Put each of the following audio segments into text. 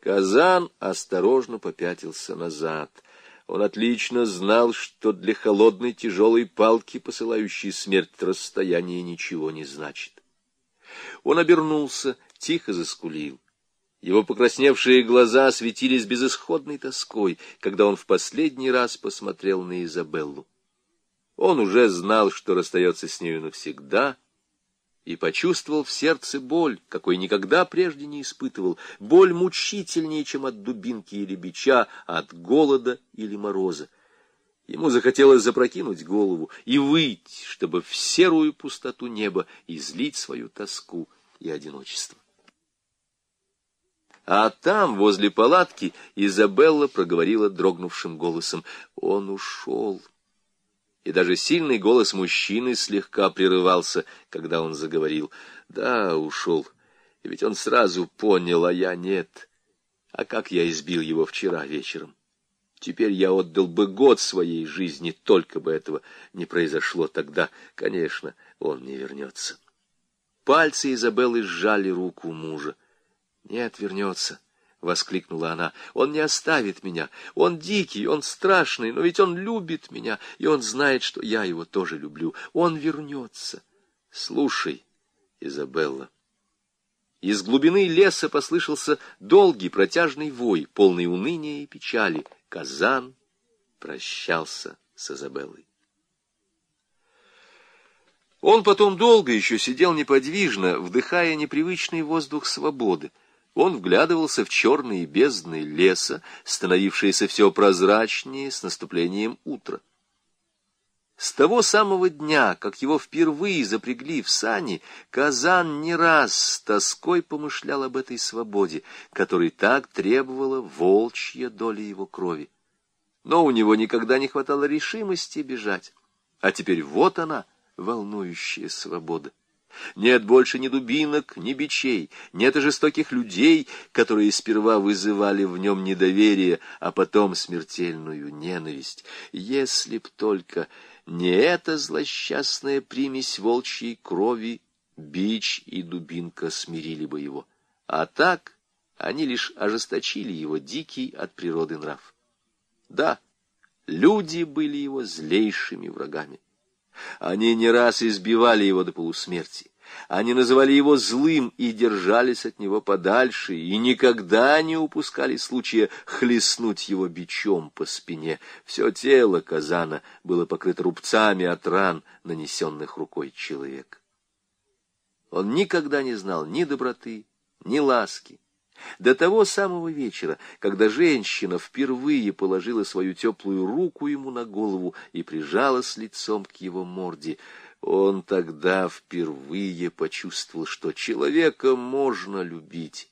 Казан осторожно попятился назад. Он отлично знал, что для холодной тяжелой палки, посылающей смерть расстояние, ничего не значит. Он обернулся, тихо заскулил. Его покрасневшие глаза светились безысходной тоской, когда он в последний раз посмотрел на Изабеллу. Он уже знал, что расстается с нею навсегда, и почувствовал в сердце боль, какой никогда прежде не испытывал, боль мучительнее, чем от дубинки или бича, от голода или мороза. Ему захотелось запрокинуть голову и выйти, чтобы в серую пустоту неба излить свою тоску и одиночество. А там, возле палатки, Изабелла проговорила дрогнувшим голосом. Он ушел. И даже сильный голос мужчины слегка прерывался, когда он заговорил. Да, ушел. И ведь он сразу понял, а я нет. А как я избил его вчера вечером? Теперь я отдал бы год своей жизни, только бы этого не произошло тогда. Конечно, он не вернется. Пальцы Изабеллы сжали руку мужа. «Нет, вернется», — воскликнула она. «Он не оставит меня. Он дикий, он страшный, но ведь он любит меня, и он знает, что я его тоже люблю. Он вернется». «Слушай, Изабелла». Из глубины леса послышался долгий протяжный вой, полный уныния и печали. Казан прощался с Изабеллой. Он потом долго еще сидел неподвижно, вдыхая непривычный воздух свободы. Он вглядывался в черные бездны леса, становившиеся все прозрачнее с наступлением утра. С того самого дня, как его впервые запрягли в сани, Казан не раз с тоской помышлял об этой свободе, которой так требовала волчья доля его крови. Но у него никогда не хватало решимости бежать. А теперь вот она, волнующая свобода. Нет больше ни дубинок, ни бичей, нет и жестоких людей, которые сперва вызывали в нем недоверие, а потом смертельную ненависть. Если б только не эта злосчастная примесь волчьей крови, бич и дубинка смирили бы его. А так они лишь ожесточили его дикий от природы нрав. Да, люди были его злейшими врагами. Они не раз избивали его до полусмерти. Они называли его злым и держались от него подальше, и никогда не упускали случая хлестнуть его бичом по спине. Все тело Казана было покрыто рубцами от ран, нанесенных рукой человека. Он никогда не знал ни доброты, ни ласки, до того самого вечера, когда женщина впервые положила свою теплую руку ему на голову и прижалась лицом к его морде, он тогда впервые почувствовал, что человека можно любить.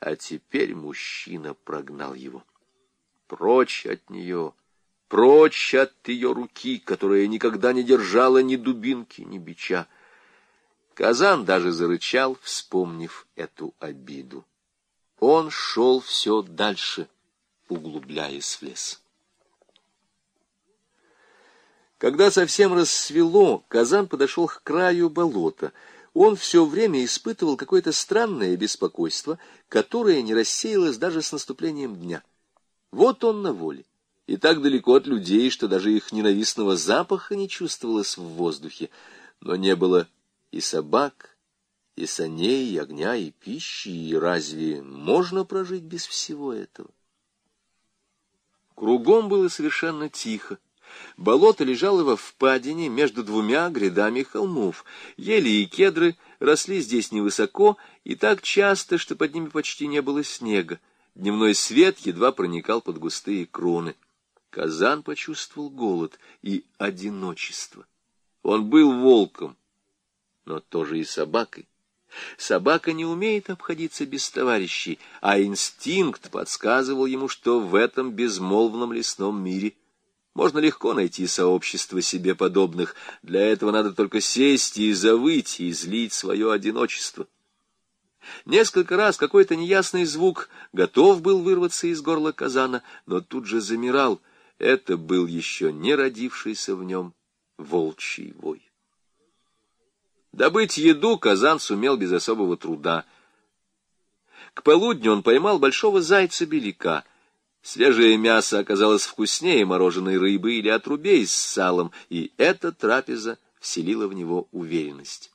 А теперь мужчина прогнал его. Прочь от нее, прочь от ее руки, которая никогда не держала ни дубинки, ни бича. Казан даже зарычал, вспомнив эту обиду. Он шел все дальше, углубляясь в лес. Когда совсем рассвело, Казан подошел к краю болота. Он все время испытывал какое-то странное беспокойство, которое не рассеялось даже с наступлением дня. Вот он на воле, и так далеко от людей, что даже их ненавистного запаха не чувствовалось в воздухе, но не было и собак, и саней, и огня, и пищи, и разве можно прожить без всего этого? Кругом было совершенно тихо. Болото лежало во впадине между двумя грядами холмов. Ели и кедры росли здесь невысоко и так часто, что под ними почти не было снега. Дневной свет едва проникал под густые кроны. Казан почувствовал голод и одиночество. Он был волком, но тоже и собакой. Собака не умеет обходиться без товарищей, а инстинкт подсказывал ему, что в этом безмолвном лесном мире можно легко найти сообщество себе подобных. Для этого надо только сесть и завыть, и излить свое одиночество. Несколько раз какой-то неясный звук готов был вырваться из горла казана, но тут же замирал. Это был еще не родившийся в нем волчий вой. Добыть еду Казан сумел без особого труда. К полудню он поймал большого зайца-беляка. Свежее мясо оказалось вкуснее мороженой рыбы или отрубей с салом, и эта трапеза вселила в него уверенность.